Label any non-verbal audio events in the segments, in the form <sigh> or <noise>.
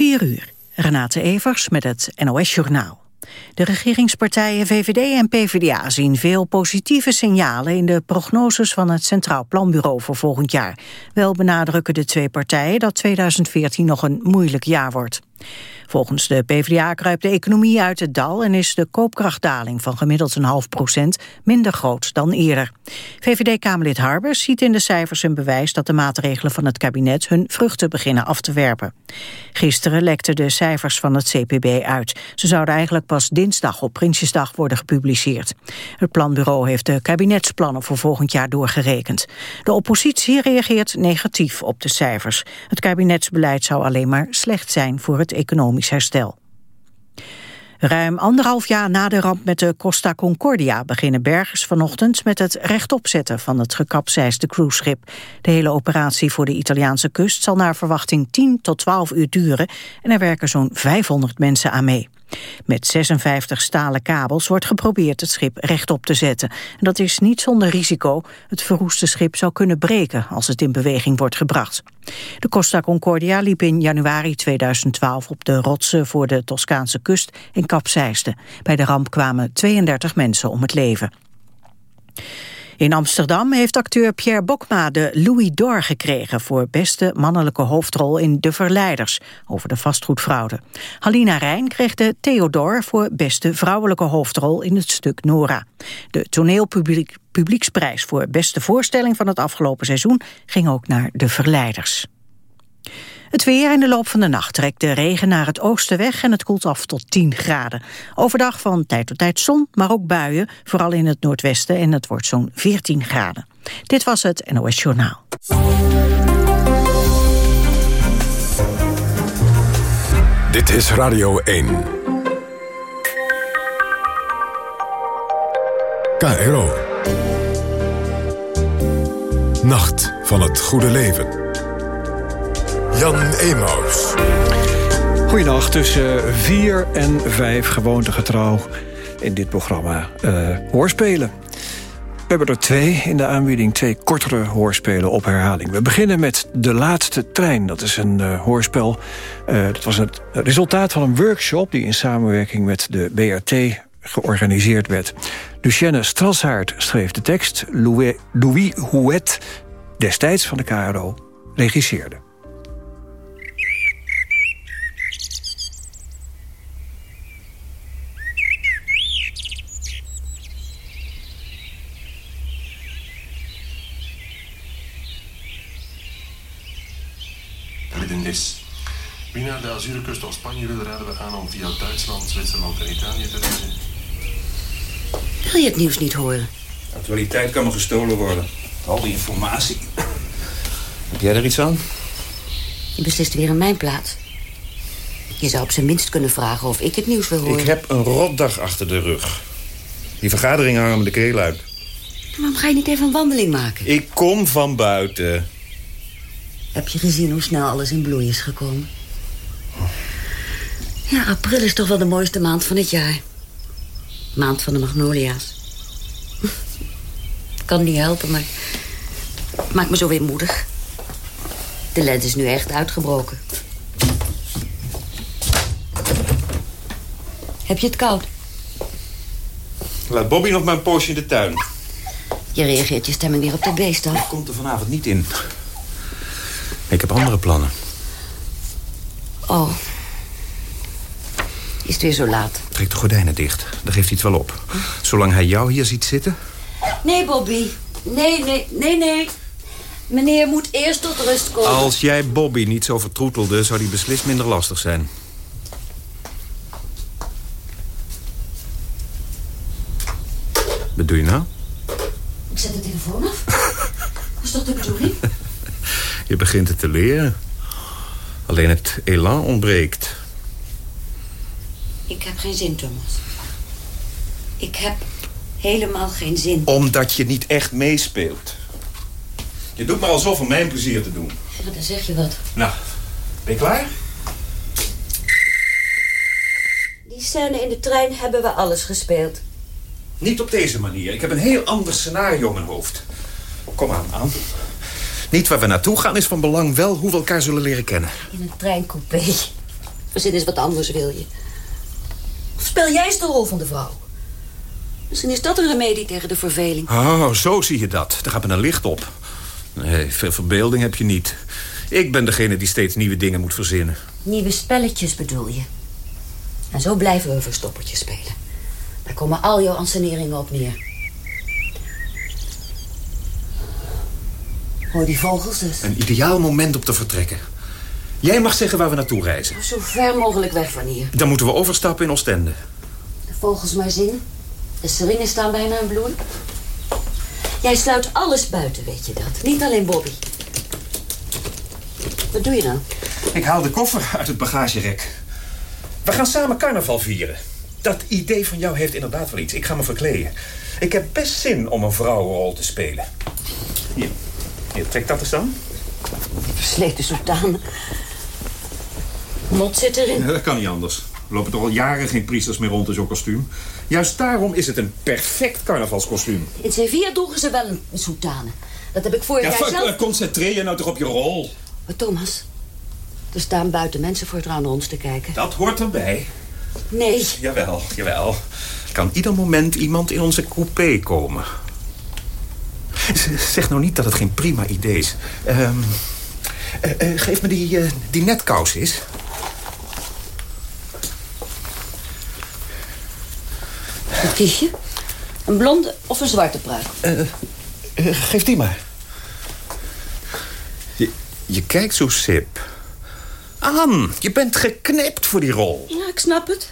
4 uur. Renate Evers met het NOS Journaal. De regeringspartijen VVD en PvdA zien veel positieve signalen in de prognoses van het Centraal Planbureau voor volgend jaar. Wel benadrukken de twee partijen dat 2014 nog een moeilijk jaar wordt. Volgens de PvdA kruipt de economie uit het dal... en is de koopkrachtdaling van gemiddeld een half procent minder groot dan eerder. VVD-Kamerlid Harbers ziet in de cijfers een bewijs... dat de maatregelen van het kabinet hun vruchten beginnen af te werpen. Gisteren lekten de cijfers van het CPB uit. Ze zouden eigenlijk pas dinsdag op Prinsjesdag worden gepubliceerd. Het planbureau heeft de kabinetsplannen voor volgend jaar doorgerekend. De oppositie reageert negatief op de cijfers. Het kabinetsbeleid zou alleen maar slecht zijn voor het economisch herstel. Ruim anderhalf jaar na de ramp met de Costa Concordia beginnen bergers vanochtend met het rechtopzetten van het gekapseisde cruiseschip. De hele operatie voor de Italiaanse kust zal naar verwachting 10 tot 12 uur duren en er werken zo'n 500 mensen aan mee. Met 56 stalen kabels wordt geprobeerd het schip rechtop te zetten. En dat is niet zonder risico. Het verroeste schip zou kunnen breken als het in beweging wordt gebracht. De Costa Concordia liep in januari 2012 op de rotsen voor de Toscaanse kust en kapseisde. Bij de ramp kwamen 32 mensen om het leven. In Amsterdam heeft acteur Pierre Bokma de Louis d'Or gekregen... voor beste mannelijke hoofdrol in De Verleiders, over de vastgoedfraude. Halina Rijn kreeg de Theodor voor beste vrouwelijke hoofdrol in het stuk Nora. De toneelpublieksprijs voor beste voorstelling van het afgelopen seizoen... ging ook naar De Verleiders. Het weer in de loop van de nacht trekt de regen naar het oosten weg en het koelt af tot 10 graden. Overdag van tijd tot tijd zon, maar ook buien, vooral in het noordwesten en het wordt zo'n 14 graden. Dit was het NOS Journaal. Dit is Radio 1. KRO. Nacht van het goede leven. Jan Emaus. Goedenacht, tussen 4 en 5 gewoontegetrouw in dit programma uh, hoorspelen. We hebben er twee in de aanbieding, twee kortere hoorspelen op herhaling. We beginnen met De Laatste Trein. Dat is een uh, hoorspel. Uh, dat was het resultaat van een workshop... die in samenwerking met de BRT georganiseerd werd. Lucienne Strashaard schreef de tekst. Louis, Louis Houet, destijds van de KRO, regisseerde. Wie naar de Azurenkust of Spanje wil, raden we aan om via Duitsland, Zwitserland en Italië te reizen. Wil je het nieuws niet horen? Actualiteit kan me gestolen worden. Al die informatie. Heb jij er iets aan? Je beslist weer in mijn plaats. Je zou op zijn minst kunnen vragen of ik het nieuws wil horen. Ik heb een rotdag achter de rug. Die vergaderingen hangen me de keel uit. Waarom ga je niet even een wandeling maken? Ik kom van buiten. Heb je gezien hoe snel alles in bloei is gekomen? Ja, april is toch wel de mooiste maand van het jaar. Maand van de magnolia's. <laughs> kan niet helpen, maar... maakt me zo weer moedig. De lente is nu echt uitgebroken. Heb je het koud? Laat Bobby nog maar een poosje in de tuin. Je reageert je stemming weer op de beest, dan? Ik komt er vanavond niet in. Ik heb andere plannen. Oh. Is het weer zo laat? Trek de gordijnen dicht. Daar geeft hij het wel op. Zolang hij jou hier ziet zitten... Nee, Bobby. Nee, nee, nee, nee. Meneer moet eerst tot rust komen. Als jij Bobby niet zo vertroetelde... zou die beslist minder lastig zijn. Wat doe je nou? Ik zet de telefoon af. <laughs> is dat de bedoeling? Je begint het te leren. Alleen het elan ontbreekt. Ik heb geen zin, Thomas. Ik heb helemaal geen zin. Omdat je niet echt meespeelt. Je doet maar alsof om mijn plezier te doen. Ja, dan zeg je wat. Nou, ben je klaar? Die scène in de trein hebben we alles gespeeld. Niet op deze manier. Ik heb een heel ander scenario in mijn hoofd. Kom aan, aan. Niet waar we naartoe gaan is van belang, wel hoe we elkaar zullen leren kennen. In een treincoupé. Verzin eens wat anders, wil je. Of speel jij eens de rol van de vrouw? Misschien is dat een remedie tegen de verveling. Oh, zo zie je dat. Daar gaat me een licht op. Nee, veel verbeelding heb je niet. Ik ben degene die steeds nieuwe dingen moet verzinnen. Nieuwe spelletjes bedoel je. En zo blijven we verstoppertjes spelen. Daar komen al jouw anseneringen op neer. Hoor die vogels dus. Een ideaal moment om te vertrekken. Jij mag zeggen waar we naartoe reizen. Zo ver mogelijk weg van hier. Dan moeten we overstappen in Oostende. De vogels maar zingen. De seringen staan bijna in bloei. Jij sluit alles buiten, weet je dat. Niet alleen Bobby. Wat doe je nou? Ik haal de koffer uit het bagagerek. We gaan samen carnaval vieren. Dat idee van jou heeft inderdaad wel iets. Ik ga me verkleden. Ik heb best zin om een vrouwenrol te spelen. Hier, hier trek dat eens dan. Versleten soutane. Mot zit erin. Ja, dat kan niet anders. Er lopen toch al jaren geen priesters meer rond in zo'n kostuum. Juist daarom is het een perfect carnavalskostuum. In Sevilla droegen ze wel een soutane. Dat heb ik vorig Ja, jaar zelf... concentreer je nou toch op je rol. Maar Thomas, er staan buiten mensen voor het aan ons te kijken. Dat hoort erbij. Nee, Jawel, jawel. Kan ieder moment iemand in onze coupé komen. Zeg nou niet dat het geen prima idee is. Ehm, eh, eh, geef me die, eh, die netkous eens. wat kies je? Een blonde of een zwarte pruik? Eh, geef die maar. Je, je kijkt zo sip. Aan, je bent geknipt voor die rol. Ja, ik snap het.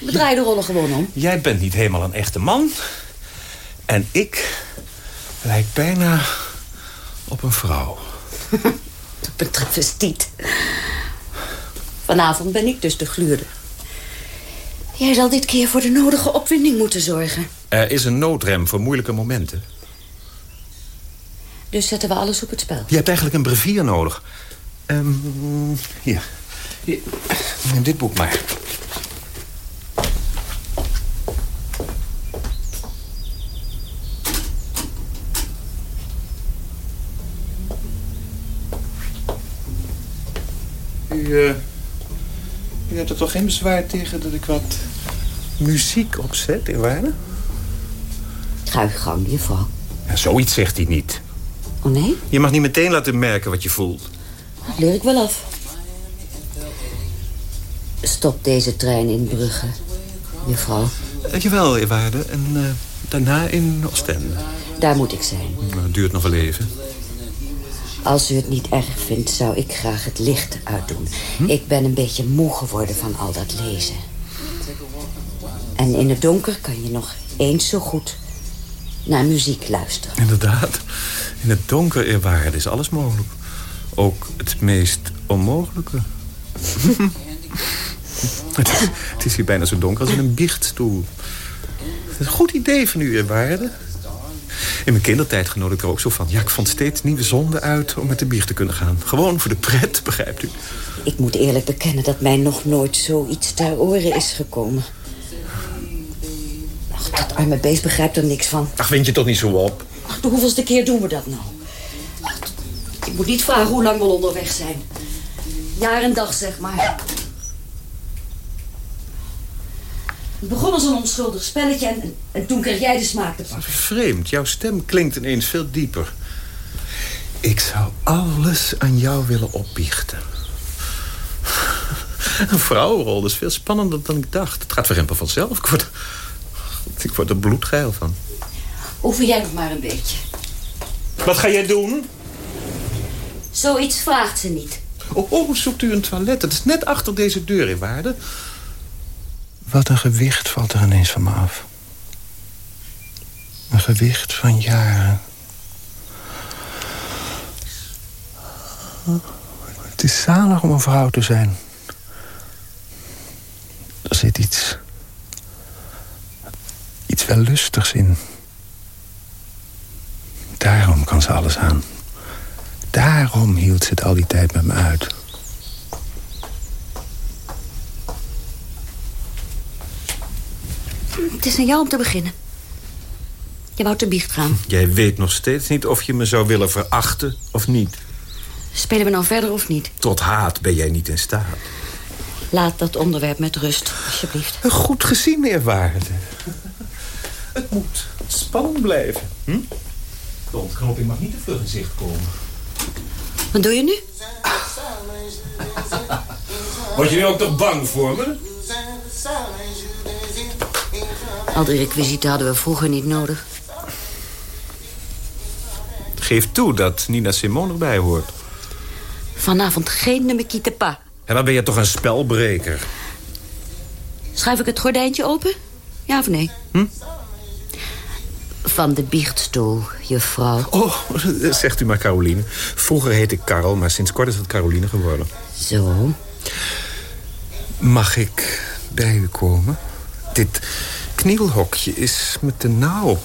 We draaien de rollen gewoon om. Jij bent niet helemaal een echte man. En ik lijk bijna op een vrouw. <laughs> Dat betreft niet. Vanavond ben ik dus de gluurder. Jij zal dit keer voor de nodige opwinding moeten zorgen. Er is een noodrem voor moeilijke momenten. Dus zetten we alles op het spel. Je hebt eigenlijk een brevier nodig. Ehm, hier. hier. Neem dit boek maar. U, eh, u hebt er toch geen bezwaar tegen dat ik wat muziek opzet, eerwaarde? Ga je gang, juffrouw. Ja, zoiets zegt hij niet. Oh nee? Je mag niet meteen laten merken wat je voelt. Dat leer ik wel af. Stop deze trein in Brugge, juffrouw. Uh, jawel, eerwaarde. En eh, daarna in Oostende. Daar moet ik zijn. Nou, het duurt nog wel even. Als u het niet erg vindt, zou ik graag het licht uitdoen. Ik ben een beetje moe geworden van al dat lezen. En in het donker kan je nog eens zo goed naar muziek luisteren. Inderdaad. In het donker, eerwaarde, is alles mogelijk. Ook het meest onmogelijke. <laughs> het, is, het is hier bijna zo donker als in een biechtstoel. Het is een goed idee van u, eerwaarde. In mijn kindertijd genoot ik er ook zo van. Ja, ik vond steeds nieuwe zonden uit om met de biecht te kunnen gaan. Gewoon voor de pret, <laughs> begrijpt u? Ik moet eerlijk bekennen dat mij nog nooit zoiets ter oren is gekomen. Ach, dat arme beest begrijpt er niks van. Ach, vind je toch niet zo op? Ach, de hoeveelste keer doen we dat nou? Ach, Ik moet niet vragen hoe lang we onderweg zijn. Jaar en dag, zeg maar. Het begon als een onschuldig spelletje en, en, en toen kreeg jij de smaak te pakken. Vreemd, jouw stem klinkt ineens veel dieper. Ik zou alles aan jou willen opbiechten. <laughs> Een vrouwenrol is veel spannender dan ik dacht. Het gaat verrempen vanzelf. Ik word, ik word er bloedgeil van. Oefen jij nog maar een beetje. Wat ga jij doen? Zoiets vraagt ze niet. Oh, oh, zoekt u een toilet? Het is net achter deze deur in waarde. Wat een gewicht valt er ineens van me af. Een gewicht van jaren. Het is zalig om een vrouw te zijn. Er zit iets... iets wel lustigs in. Daarom kan ze alles aan. Daarom hield ze het al die tijd met me uit. Het is aan jou om te beginnen. Je wou te biecht gaan. Jij weet nog steeds niet of je me zou willen verachten of niet. Spelen we nou verder of niet? Tot haat ben jij niet in staat. Laat dat onderwerp met rust, alsjeblieft. Goed gezien, eerwaarde. Het moet spannend blijven. Hm? De ontknoping mag niet te vlug in zicht komen. Wat doe je nu? Word je nu ook toch bang voor me? Al die requisieten hadden we vroeger niet nodig. Geef toe dat Nina Simone erbij hoort. Vanavond geen ne me quitte pas. En dan ben je toch een spelbreker. Schuif ik het gordijntje open? Ja of nee? Hm? Van de biechtstoel, juffrouw. Oh, <laughs> zegt u maar Caroline. Vroeger heette ik Karel, maar sinds kort is het Caroline geworden. Zo. Mag ik bij u komen? Dit knielhokje is met de nauw.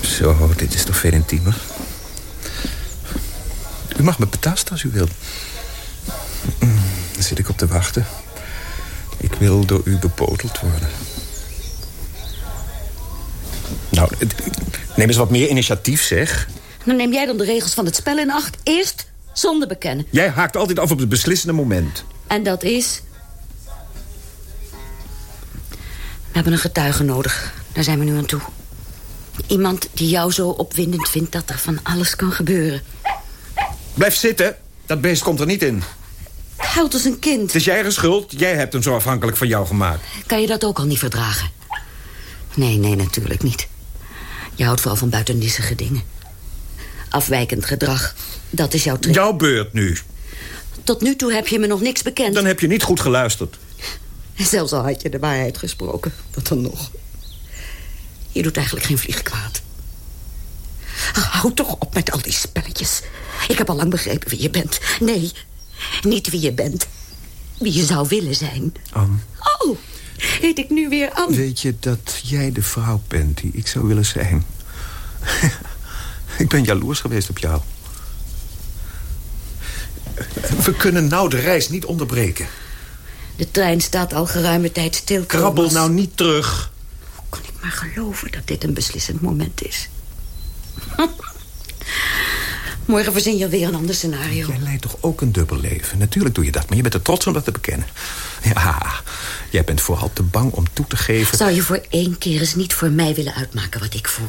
Zo, dit is toch veel intiemer. U mag me betasten als u wilt. Dan zit ik op te wachten. Ik wil door u bepoteld worden. Nou, neem eens wat meer initiatief, zeg. Dan neem jij dan de regels van het spel in acht. Eerst zonder bekennen. Jij haakt altijd af op het beslissende moment. En dat is... We hebben een getuige nodig. Daar zijn we nu aan toe. Iemand die jou zo opwindend vindt dat er van alles kan gebeuren. Blijf zitten. Dat beest komt er niet in. Huilt als een kind. Het is jij eigen schuld. Jij hebt hem zo afhankelijk van jou gemaakt. Kan je dat ook al niet verdragen? Nee, nee, natuurlijk niet. Je houdt vooral van buitennissige dingen. Afwijkend gedrag, dat is jouw trick. Jouw beurt nu. Tot nu toe heb je me nog niks bekend. Dan heb je niet goed geluisterd. Zelfs al had je de waarheid gesproken. Wat dan nog? Je doet eigenlijk geen vlieg kwaad. Ach, Hou toch op met al die spelletjes. Ik heb al lang begrepen wie je bent. Nee, niet wie je bent. Wie je zou willen zijn. Ann, Oh, heet ik nu weer Anne? weet je dat jij de vrouw bent die ik zou willen zijn? <laughs> ik ben jaloers geweest op jou. We kunnen nou de reis niet onderbreken. De trein staat al geruime tijd stil. Krabbel Thomas. nou niet terug. Kon ik maar geloven dat dit een beslissend moment is. <laughs> Morgen verzin je weer een ander scenario. Jij leidt toch ook een dubbel leven? Natuurlijk doe je dat, maar je bent er trots om dat te bekennen. Ja, <laughs> jij bent vooral te bang om toe te geven... Zou je voor één keer eens niet voor mij willen uitmaken wat ik voel?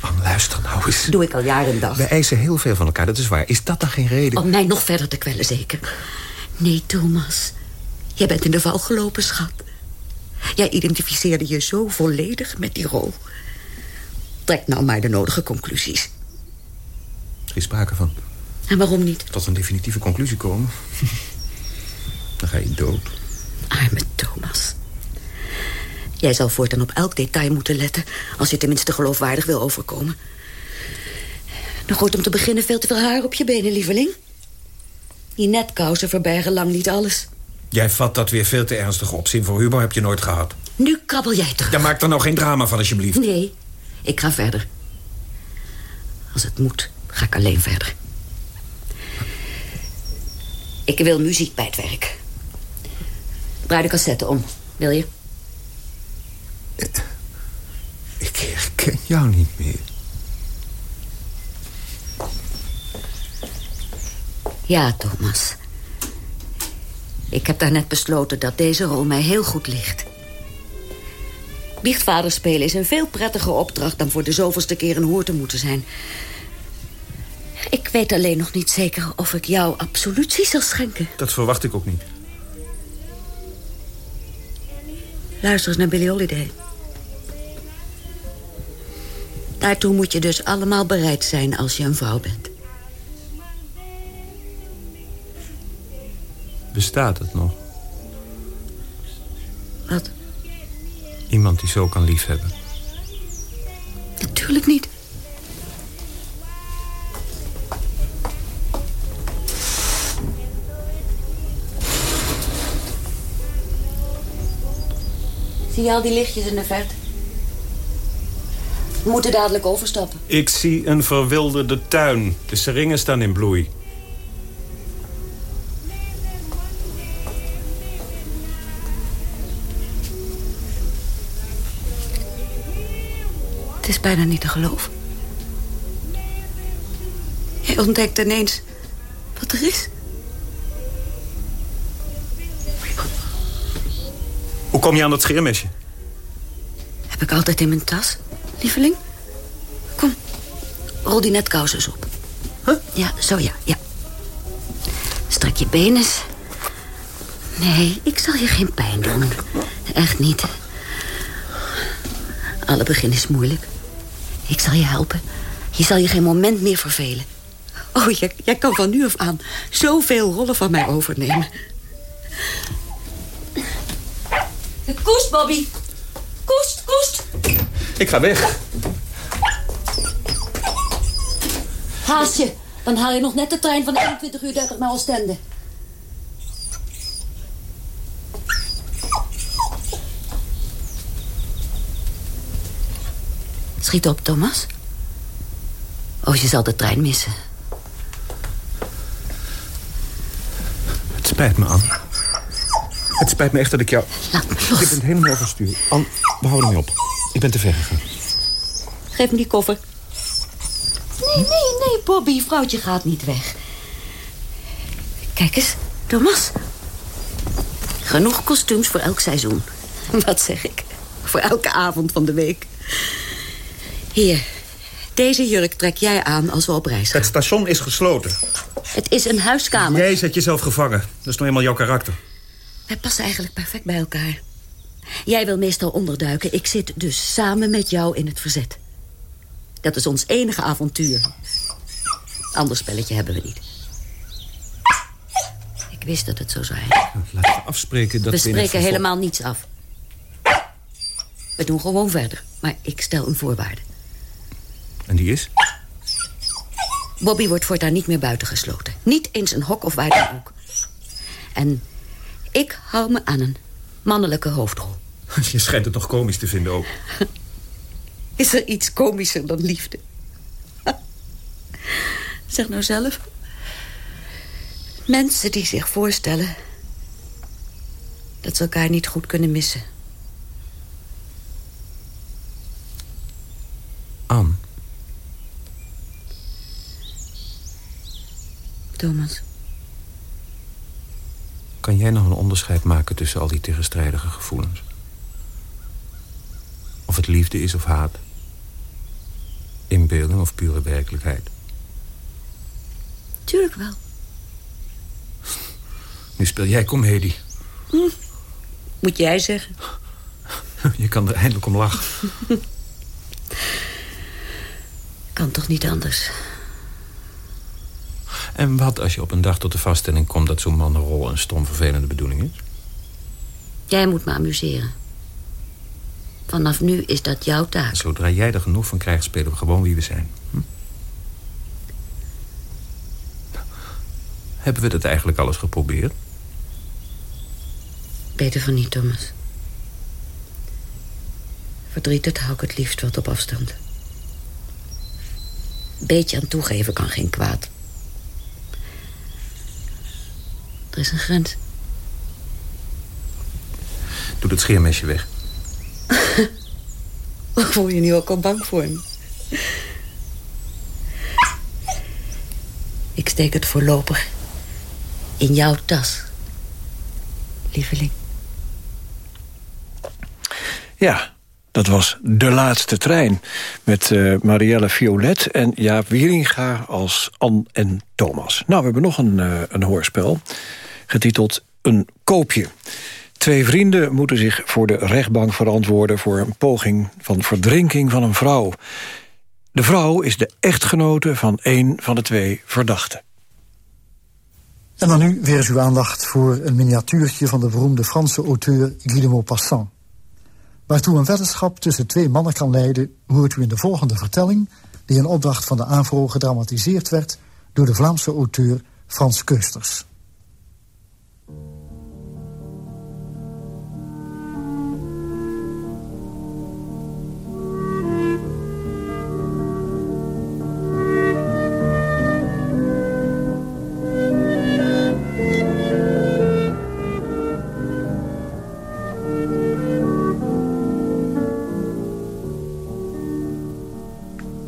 Ann, luister nou eens. Doe ik al jaren en dag. We eisen heel veel van elkaar, dat is waar. Is dat dan geen reden? Om mij nog verder te kwellen, zeker. Nee, Thomas. Jij bent in de val gelopen, schat. Jij identificeerde je zo volledig met die rol. Trek nou maar de nodige conclusies. Er is sprake van. En waarom niet? Tot een definitieve conclusie komen. <laughs> dan ga je dood. Arme Thomas. Jij zal voortaan op elk detail moeten letten... als je tenminste geloofwaardig wil overkomen. Nog gooit om te beginnen veel te veel haar op je benen, lieveling. Die netkousen verbergen lang niet alles. Jij vat dat weer veel te ernstig op. Zin voor humor heb je nooit gehad. Nu krabbel jij terug. Daar maak er nou geen drama van, alsjeblieft. Nee, ik ga verder. Als het moet, ga ik alleen verder. Ik wil muziek bij het werk. Draai de cassette om, wil je? Ik herken jou niet meer. Ja, Thomas. Ik heb daarnet besloten dat deze rol mij heel goed ligt. Biechtvader spelen is een veel prettiger opdracht... dan voor de zoveelste keer een hoer te moeten zijn. Ik weet alleen nog niet zeker of ik jou absolutie zal schenken. Dat verwacht ik ook niet. Luister eens naar Billie Holiday. Daartoe moet je dus allemaal bereid zijn als je een vrouw bent. Bestaat het nog? Wat? Iemand die zo kan liefhebben. Natuurlijk niet. Zie je al die lichtjes in de verte? We moeten dadelijk overstappen. Ik zie een verwilderde tuin. De seringen staan in bloei. Het is bijna niet te geloven. Hij ontdekt ineens wat er is. Hoe kom je aan dat scheermesje? Heb ik altijd in mijn tas, lieveling. Kom, rol die netkous eens op. Huh? Ja, zo ja, ja. Strek je benen eens. Nee, ik zal je geen pijn doen. Echt niet. Alle begin is moeilijk. Ik zal je helpen. Je zal je geen moment meer vervelen. Oh, jij, jij kan van nu af aan zoveel rollen van mij overnemen. Koest, Bobby. Koest, koest. Ik ga weg. Haast je. Dan haal je nog net de trein van 21 uur 30 naar Oostende. Schiet op, Thomas. Oh, je zal de trein missen. Het spijt me, Anne. Het spijt me echt dat ik jou... Laat me Je los. bent helemaal overstuur. Anne, we houden niet op. Ik ben te ver gegaan. Geef me die koffer. Nee, nee, nee, Bobby. Vrouwtje gaat niet weg. Kijk eens, Thomas. Genoeg kostuums voor elk seizoen. <laughs> Wat zeg ik? Voor elke avond van de week. Hier, deze jurk trek jij aan als we op reis gaan. Het station is gesloten. Het is een huiskamer. Jij zet jezelf gevangen. Dat is nou eenmaal jouw karakter. Wij passen eigenlijk perfect bij elkaar. Jij wil meestal onderduiken. Ik zit dus samen met jou in het verzet. Dat is ons enige avontuur. Ander spelletje hebben we niet. Ik wist dat het zo zou zijn. Laten we afspreken dat We we spreken helemaal niets af. We doen gewoon verder. Maar ik stel een voorwaarde. En die is? Bobby wordt voortaan niet meer buitengesloten. Niet eens een hok of waar dan ook. En ik hou me aan een mannelijke hoofdrol. <laughs> Je schijnt het nog komisch te vinden ook. <laughs> Is er iets komischer dan liefde? <laughs> Zeg nou zelf. Mensen die zich voorstellen... dat ze elkaar niet goed kunnen missen. Anne, Thomas, kan jij nog een onderscheid maken tussen al die tegenstrijdige gevoelens? Of het liefde is of haat? Inbeelding of pure werkelijkheid? tuurlijk wel. Nu speel jij komedie. Moet jij zeggen. <laughs> Je kan er eindelijk om lachen. <laughs> Kan toch niet anders. En wat als je op een dag tot de vaststelling komt... dat zo'n mannenrol een stom vervelende bedoeling is? Jij moet me amuseren. Vanaf nu is dat jouw taak. Zodra jij er genoeg van krijgt, spelen we gewoon wie we zijn. Hm? Hebben we dat eigenlijk alles geprobeerd? Beter van niet, Thomas. Verdriet, dat hou ik het liefst wat op afstand. Beetje aan toegeven kan geen kwaad. Er is een grens. Doe dat scheermesje weg. <laughs> Voel je nu ook al bang voor me? Ik steek het voorlopig in jouw tas, lieveling. Ja, dat was De Laatste Trein. Met eh, Marielle Violet en Jaap Wieringa als Anne en Thomas. Nou, we hebben nog een, eh, een hoorspel. Getiteld Een Koopje. Twee vrienden moeten zich voor de rechtbank verantwoorden... voor een poging van verdrinking van een vrouw. De vrouw is de echtgenote van een van de twee verdachten. En dan nu weer eens uw aandacht voor een miniatuurtje van de beroemde Franse auteur Guy de Maupassant. Waartoe een weddenschap tussen twee mannen kan leiden, hoort u in de volgende vertelling, die in opdracht van de AVRO gedramatiseerd werd door de Vlaamse auteur Frans Keusters.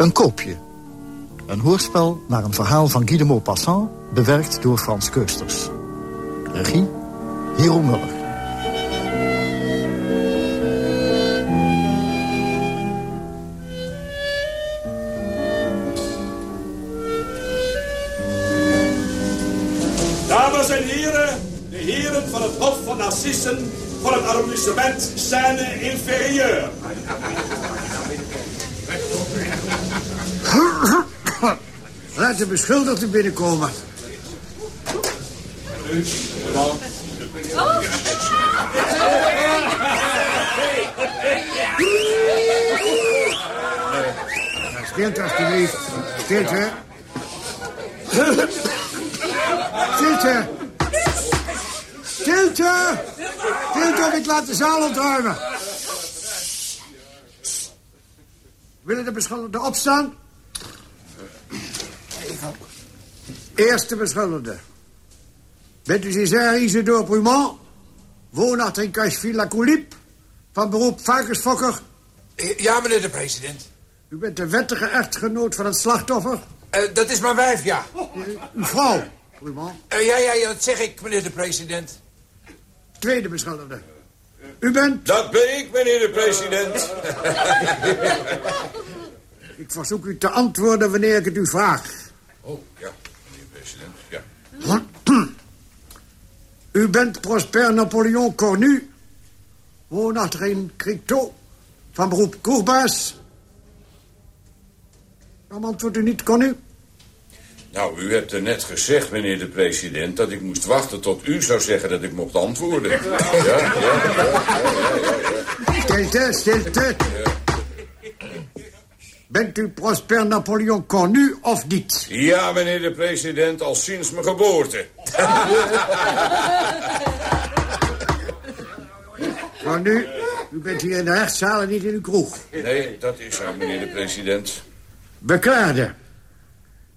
Een koopje. Een hoorspel naar een verhaal van Guy de Maupassant... bewerkt door Frans Keusters. Regie, Hero Muller. Dames en heren, de heren van het Hof van Narcissen... van het arrondissement Seine Inferieur. Laat de beschuldigde binnenkomen. Stilte, alstublieft. Stilte. Stilte. Stilte. Stilte ik laat de zaal ontruimen. Willen de beschuldigden opstaan? Eerste beschuldigde. Bent u César Isidore Brumont? Woonachtig in Cacheville la Coulip? Van beroep varkensfokker? Ja, meneer de president. U bent de wettige echtgenoot van het slachtoffer? Uh, dat is mijn wijf, ja. Uw vrouw, Brumont? Uh, ja, ja, ja, dat zeg ik, meneer de president. Tweede beschuldigde. U bent... Dat ben ik, meneer de president. ik verzoek u te antwoorden wanneer ik het u vraag. Oh, ja, president, ja. U bent Prosper Napoleon Cornu, woonachtig in Cricto, van beroep koerbaas. Waarom antwoordt u niet, Cornu? Nou, u hebt er net gezegd, meneer de president... dat ik moest wachten tot u zou zeggen dat ik mocht antwoorden. Ja, ja, ja. ja, ja, Stilte, stilte. Bent u Prosper Napoleon Cornu of niet? Ja, meneer de president, al sinds mijn geboorte. <laughs> Cornu, u bent hier in de rechtszaal en niet in uw kroeg. Nee, dat is zo, meneer de president. Beklaarde.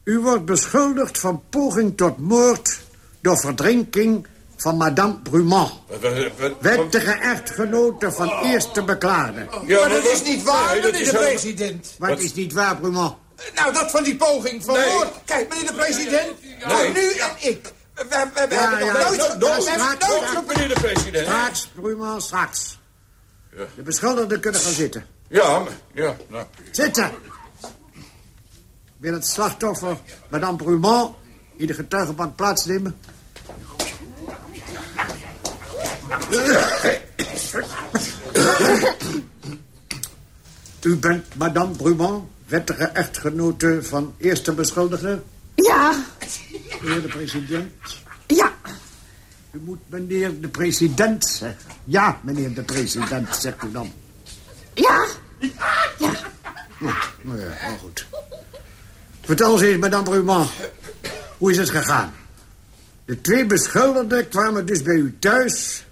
U wordt beschuldigd van poging tot moord... door verdrinking van madame Brumont. Wettige echtgenote van eerste beklaarde. Ja, maar dat is niet waar, nee, meneer de president. Wat is niet waar, Brumont? Nou, dat van die poging van nee. moord. Kijk, meneer de president. Nee. Nu en ik. We, we, we Ja, hebben ja, nog nooit... ja, nooit straks. Meneer de president. Straks, Brumont, straks. Ja. De beschuldigden kunnen gaan zitten. Ja, maar- ja, nou. Zitten! Wil het slachtoffer, madame Brumont, in de getuigenbank plaatsnemen? U bent madame Brumont, wettige echtgenote van eerste beschuldigde? Ja, Meneer de president? ja. U moet meneer de president zeggen. Ja, meneer de president, zegt u dan. Ja, ja. Nou ja, heel goed. Vertel eens eens, madame Brumont. Hoe is het gegaan? De twee beschuldigden kwamen dus bij u thuis...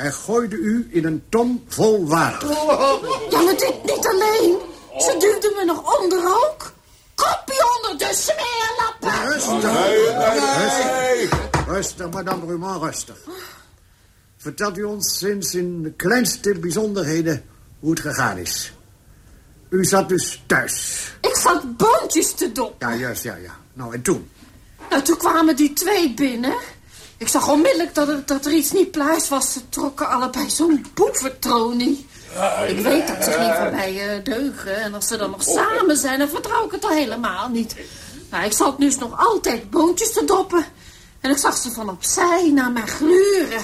en gooiden u in een ton vol water. Ja, maar dit niet alleen. Ze duwden me nog onder ook. Kopje onder de smeerlappen. Rustig. Rustig. Rustig, madame Brumont, rustig. Vertelt u ons sinds in de kleinste bijzonderheden hoe het gegaan is. U zat dus thuis. Ik zat boontjes te doppen. Ja, juist, ja, ja. Nou, en toen? Nou, toen kwamen die twee binnen. Ik zag onmiddellijk dat er, dat er iets niet pluis was. Ze trokken allebei zo'n boeventronie. Ik weet dat ze geen van mij eh, deugen. En als ze dan nog samen zijn, dan vertrouw ik het al helemaal niet. Nou, ik zat dus nog altijd boontjes te doppen. En ik zag ze van opzij naar mij gluren.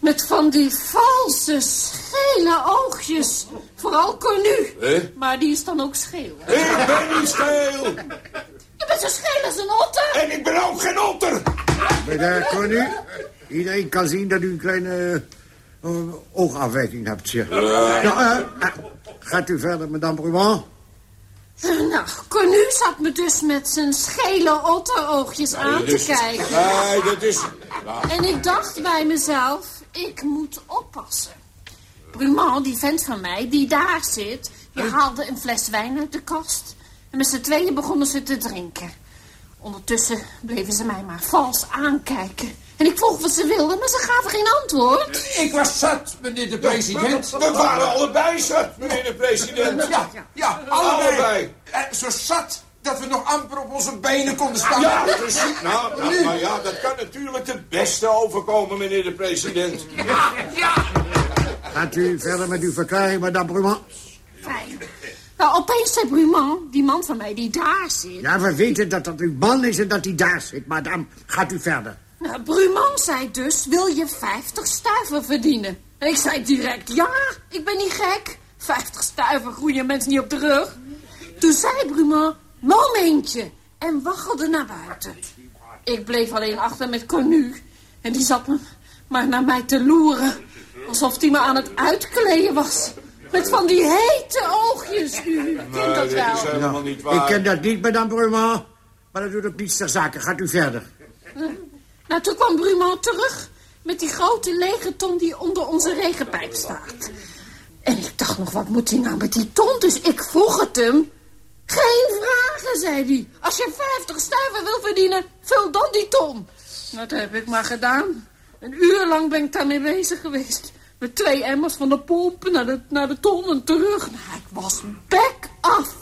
Met van die valse, schele oogjes. Vooral Cornu. Maar die is dan ook scheel. hè? Ik ben niet scheel. Je bent zo scheel als een otter. En ik ben ook geen otter. Meneer Cornu, iedereen kan zien dat u een kleine eh, oogafwijking hebt, zeg. Nou, eh, eh, gaat u verder, madame Brumont? Nou, Cornu zat me dus met zijn schele otteroogjes aan te kijken. Nee, dat is... En ik dacht bij mezelf, ik moet oppassen. Brumant, die vent van mij, die daar zit... die haalde een fles wijn uit de kast. En met z'n tweeën begonnen ze te drinken. Ondertussen bleven ze mij maar vals aankijken. En ik vroeg wat ze wilden, maar ze gaven geen antwoord. Ik was zat, meneer de president. We waren allebei zat, meneer de president. Ja, ja, allebei. Allebei. Eh, zo zat dat we nog amper op onze benen konden staan. Ja, precies. Nou, nou, maar ja, dat kan natuurlijk de beste overkomen, meneer de president. Gaat u verder met uw verklaring, madame Brumont? Fijn. Nou, opeens zei Brumant, die man van mij die daar zit... Ja, we weten dat dat uw man is en dat hij daar zit, madame. Gaat u verder. Nou, Bruman zei dus, wil je 50 stuiver verdienen? En ik zei direct, ja, ik ben niet gek. 50 stuiver groeien mensen niet op de rug. Toen zei Bruman, momentje, en waggelde naar buiten. Ik bleef alleen achter met Cornu. En die zat me maar naar mij te loeren. Alsof hij me aan het uitkleden was. Met van die hete oogjes, u kent Nee, dat wel. is helemaal niet waar. Ik ken dat niet, madame Brumant. Maar dat doet ook niets ter zake. Gaat u verder. Nou, toen kwam Bruman terug met die grote lege ton die onder onze regenpijp staat. En ik dacht nog, wat moet hij nou met die ton? Dus ik vroeg het hem. Geen vragen, zei hij. Als je 50 stuiver wil verdienen, vul dan die ton. Dat heb ik maar gedaan. Een uur lang ben ik daarmee bezig geweest. Met twee emmers van de pomp naar de, naar de ton en terug. Nou, ik was bek af.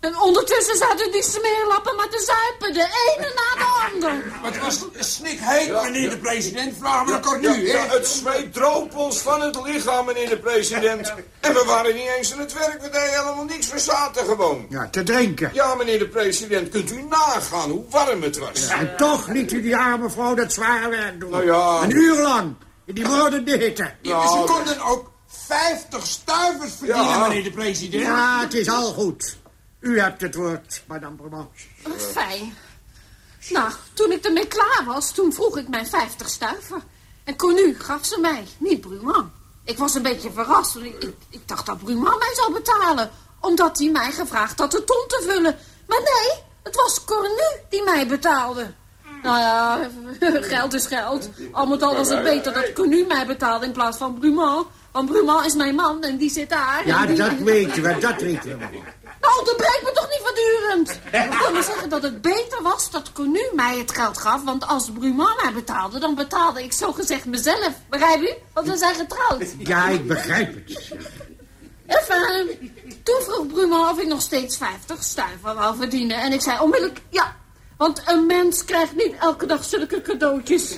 En ondertussen zaten die smeerlappen maar te zuipen. De ene na de ander. Maar het was snikheet, meneer de president. We dat kort nu, Ja, hè? het zweet droop ons van het lichaam, meneer de president. En we waren niet eens aan het werk, we deden helemaal niks, we zaten gewoon. Ja, te drinken. Ja, meneer de president, kunt u nagaan hoe warm het was? En toch liet u die arme vrouw dat zware werk doen. Nou ja. Een uur lang. Die moordende hitte. Ja, ze konden ook 50 stuivers verdienen, Ja. meneer de president. Ja, het is al goed. U hebt het woord, madame Brumant. Fijn. Nou, toen ik ermee klaar was, toen vroeg ik mijn 50 stuiver. En Cornu gaf ze mij, niet Bruman. Ik was een beetje verrast, want ik, ik, ik dacht dat Bruman mij zou betalen. Omdat hij mij gevraagd had de ton te vullen. Maar nee, het was Cornu die mij betaalde. Nou ja, <laughs> geld is geld. Al met al was het beter dat Cornu mij betaalde in plaats van Bruman. Want Bruman is mijn man en die zit daar. Ja, die- dat weten we, dat weten we. nou, dat breekt me toch niet voortdurend. Ik wil maar zeggen dat het beter was dat Cornu mij het geld gaf. Want als Bruman mij betaalde, dan betaalde ik zogezegd mezelf. Begrijp u? Want we zijn getrouwd. Ja, ik begrijp het. Enfin, toen vroeg Bruman of ik nog steeds 50 stuiver wou verdienen. En ik zei onmiddellijk ja. Want een mens krijgt niet elke dag zulke cadeautjes.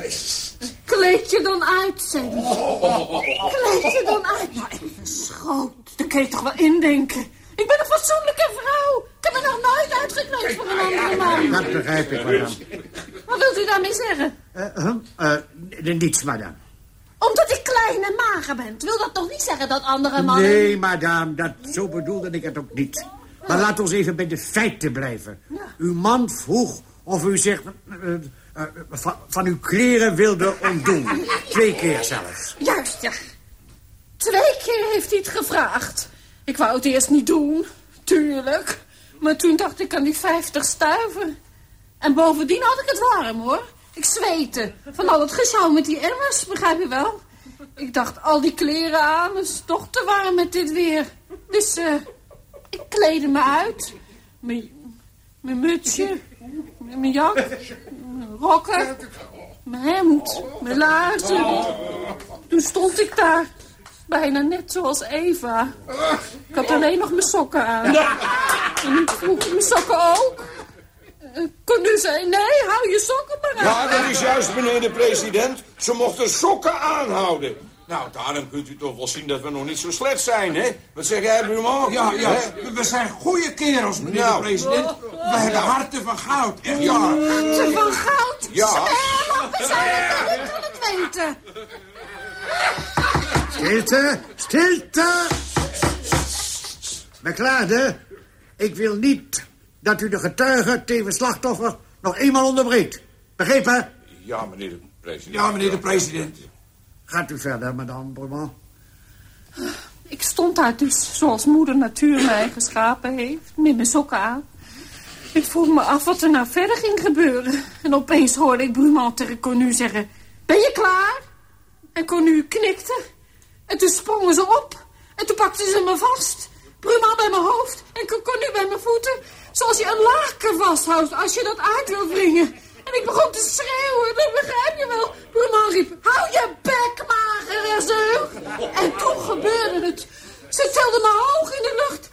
Kleed je dan uit, zei hij. Kleed je dan uit. Nou, ik verschoot. Daar kun je toch wel indenken. Ik ben een fatsoenlijke vrouw. Ik heb me nog nooit uitgekleed voor een andere man. Dat begrijp ik, madame. Wat wilt u daarmee zeggen? Eh? Eh, niets, madame. Omdat ik klein en mager ben. Wil dat toch niet zeggen dat andere mannen... Nee, madame, dat, zo bedoelde ik het ook niet. Maar laat ons even bij de feiten blijven. Uw man vroeg of u zich eh, eh, van, van uw kleren wilde ontdoen. Twee keer zelfs. Juist, ja. Twee keer heeft hij het gevraagd. Ik wou het eerst niet doen, tuurlijk. Maar toen dacht ik aan die 50 stuiven. En bovendien had ik het warm, hoor. Ik zweette. Van al het gesjouw met die emmers, begrijp je wel? Ik dacht, al die kleren aan, is toch te warm met dit weer. Dus eh, ik kleedde me uit. Mijn mutsje, mijn jak, mijn rokken, mijn hemd, mijn laarzen. Toen stond ik daar, bijna net zoals Eva. Ik had alleen nog mijn sokken aan. En ik vroeg mijn sokken ook. Eh, Cornu zei, nee, hou je sokken maar aan. Ja, dat is juist, meneer de president. Ze mochten sokken aanhouden. Nou, daarom kunt u toch wel zien dat we nog niet zo slecht zijn, hè? Wat zeg jij, Bruman? Ja, ja, we zijn goede kerels, meneer Nou. de president. We hebben harten van goud, echt ja. Harten van goud. Ja. Smerlappen zijn het, weten. Stilte, stilte! Beklaagde, ik wil niet dat u de getuige tegen slachtoffer nog eenmaal onderbreekt. Begrepen? Ja, meneer de president. Ja, meneer de president. Gaat u verder, madame Brumant. Ik stond daar dus zoals moeder natuur mij geschapen heeft, met mijn sokken aan. Ik vroeg me af wat er nou verder ging gebeuren. En opeens hoorde ik Bruman tegen Cornu zeggen... Ben je klaar? En Cornu knikte. En toen sprongen ze op. En toen pakten ze me vast. Bruman bij mijn hoofd en Cornu bij mijn voeten. Zoals je een laken vasthoudt als je dat uit wil wringen. En ik begon te schreeuwen, dat begrijp je wel. Bruman riep, hou je bek, magere zeug. En toen gebeurde het. Ze tilde me hoog in de lucht.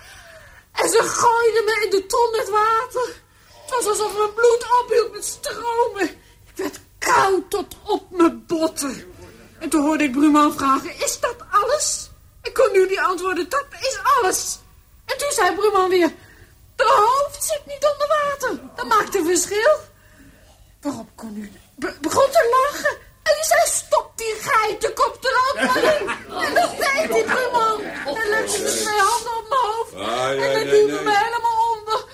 En ze gooide me in de ton met water. Het was alsof mijn bloed ophield met stromen. Ik werd koud tot op mijn botten. En toen hoorde ik Bruman vragen, is dat alles? Ik kon nu die antwoorden, dat is alles. En toen zei Bruman weer, de hoofd zit niet onder water. Dat maakt een verschil. Waarop kon u be- begon te lachen. En die zei, stop die geitenkop er ook maar in. En dat deed die man. En legde met twee handen op mijn hoofd. Ah, en ja, hij nee, duwde nee. me helemaal onder.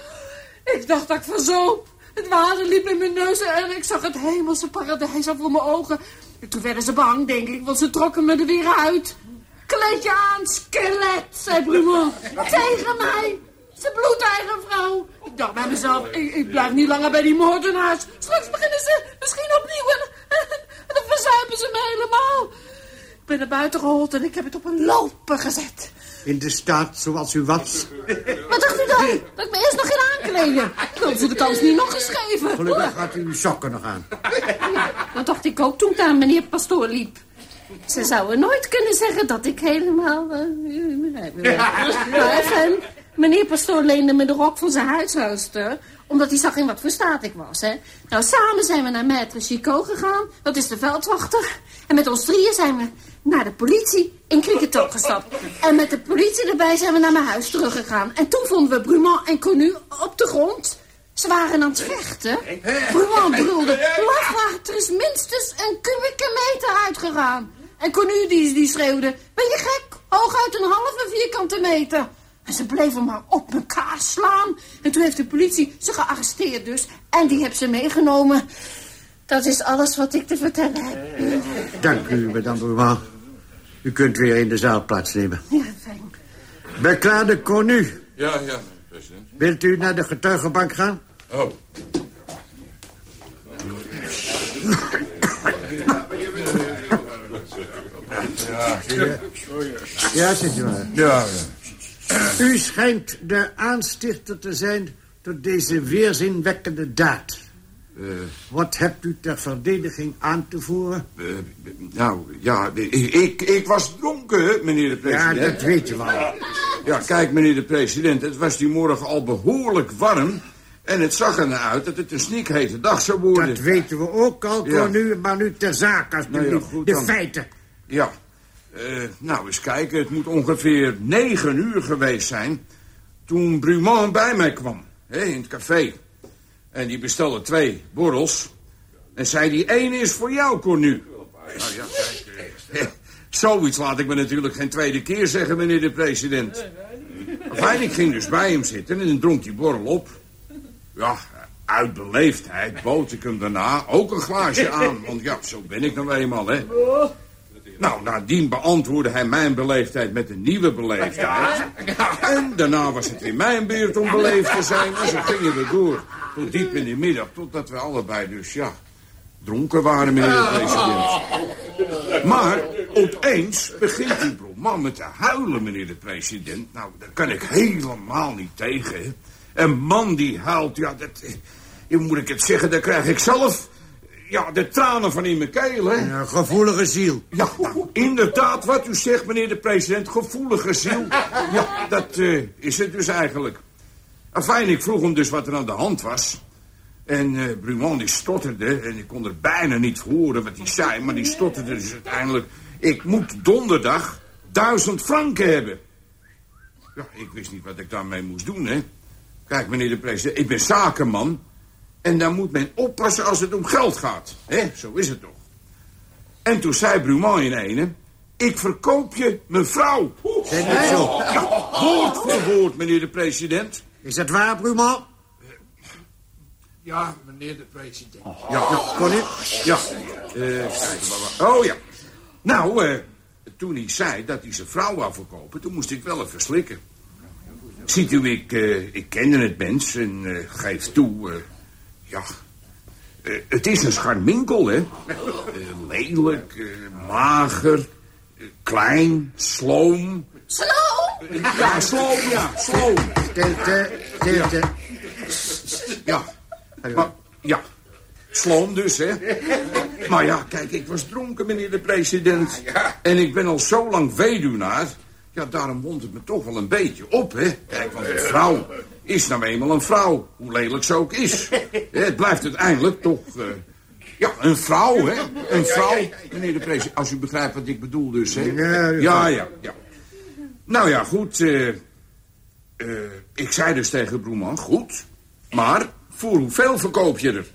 Ik dacht dat ik verzoop. Het water liep in mijn neus en ik zag het hemelse paradijs al voor mijn ogen. En toen werden ze bang, denk ik, want ze trokken me er weer uit. Kleed je aan, skelet, zei Brumont. Tegen mij. Zijn bloedeigen vrouw. Ik dacht bij mezelf, ik, ik blijf niet langer bij die moordenaars. Straks beginnen ze misschien opnieuw en, en dan verzuipen ze me helemaal. Ik ben naar buiten gehold en ik heb het op een lopen gezet. In de staat zoals u was. Wat dacht u dan? Dat ik me eerst nog ging aankleden. Dan ze de kans niet nog geschreven. Gelukkig had u uw sokken nog aan. Dat dacht ik ook toen ik aan meneer Pastoor liep. Ze zouden nooit kunnen zeggen dat ik helemaal... eh, u meneer Pastoor leende me de rok van zijn huishoudster... omdat hij zag in wat voor staat ik was, hè. Nou, samen zijn we naar Maître Chicot gegaan. Dat is de veldwachter. En met ons drieën zijn we naar de politie in Krikketok gestapt. En met de politie erbij zijn we naar mijn huis teruggegaan. En toen vonden we Brumont en Connu op de grond... Ze waren aan het vechten. Brumont brulde. Laflaat, er is minstens een kubieke meter uitgegaan. En Cornu die, die schreeuwde. Ben je gek? Hooguit een halve vierkante meter. En ze bleven maar op elkaar slaan. En toen heeft de politie ze gearresteerd dus. En die heeft ze meegenomen. Dat is alles wat ik te vertellen heb. Dank u, madame. U kunt weer in de zaal plaatsnemen. Ja, fijn. Beklaarde Cornu, Ja, ja, president. wilt u naar de getuigenbank gaan? Oh. Ja, zit u maar. Ja, U schijnt de aanstichter te zijn tot deze weerzinwekkende daad. Eh, Wat hebt u ter verdediging aan te voeren? eh, nou, ja, ik, ik, ik was dronken, meneer de Ja, president. dat weet je wel. Ja, kijk, meneer de president, het was die morgen al behoorlijk warm... en het zag ernaar uit dat het een sniekhete dag zou worden. Dat weten we ook al, Ja. Cornu, maar nu ter zake, alsjeblieft. Nou ja, goed de dan. feiten. Ja. Eh, nou, eens kijken. Het moet ongeveer negen uur geweest zijn... toen Brumont bij mij kwam, hè, in het café. En die bestelde twee borrels. En zei die één is voor jou, Cornu. Nou ja, kijk, eh, <laughs> zoiets laat ik me natuurlijk geen tweede keer zeggen, meneer de president. Fijn, ik ging dus bij hem zitten en dronk die borrel op. Ja, uit beleefdheid bood ik hem daarna ook een glaasje aan. Want ja, zo ben ik nou eenmaal, hè. Nou, nadien beantwoordde hij mijn beleefdheid met een nieuwe beleefdheid. En daarna was het weer mijn beurt om beleefd te zijn. En zo gingen we door. Tot diep in de middag. Totdat we allebei dus, ja, dronken waren, meneer de president. Maar opeens begint die man met te huilen, meneer de president. Nou, daar kan ik helemaal niet tegen. Een man die huilt, ja, dat... eh, Hoe moet ik het zeggen, daar krijg ik zelf... Ja, de tranen van in mijn keel, hè. Een gevoelige ziel. Ja, nou, inderdaad, wat u zegt, meneer de president. Gevoelige ziel. Ja, dat eh, is het dus eigenlijk. Afijn, ik vroeg hem dus wat er aan de hand was. En eh Brumont die stotterde en ik kon er bijna niet horen wat hij zei. Maar die stotterde dus uiteindelijk... Ik moet donderdag duizend franken hebben. Ja, ik wist niet wat ik daarmee moest doen, hè. Kijk, meneer de president, ik ben zakenman. En daar moet men oppassen als het om geld gaat. hè? Zo is het toch. En toen zei Brumont in ene... Ik verkoop je mijn vrouw. Zeg niet zo. Ja, woord voor woord, meneer de president. Is dat waar, Brumont? Ja, meneer de president. Ja, kon ik? Ja. eh, oh ja. Nou, eh, toen hij zei dat hij zijn vrouw wou verkopen... toen moest ik wel even slikken. Ziet u, ik, eh, ik kende het mens en eh, geef toe... ja, eh, het is een scharminkel, hè. Eh, lelijk, eh, mager, klein, sloom. Sloom? Ja, sloom, ja, sloom. Stilte, stilte. Ja, maar, ja, sloom dus, hè. Maar ja, kijk, ik was dronken, meneer de president. En ik ben al zo lang weduwnaar. Ja, daarom wond het me toch wel een beetje op, hè. Kijk, want een vrouw is nou eenmaal een vrouw. Hoe lelijk ze ook is. <laughs> Hè, Het blijft uiteindelijk toch... eh, ja, een vrouw, hè. Een vrouw, meneer de president. Als u begrijpt wat ik bedoel dus, hè. Ja, Ja, ja, ja. Nou ja, goed. eh, eh, ik zei dus tegen Broeman, goed. Maar voor hoeveel verkoop je er?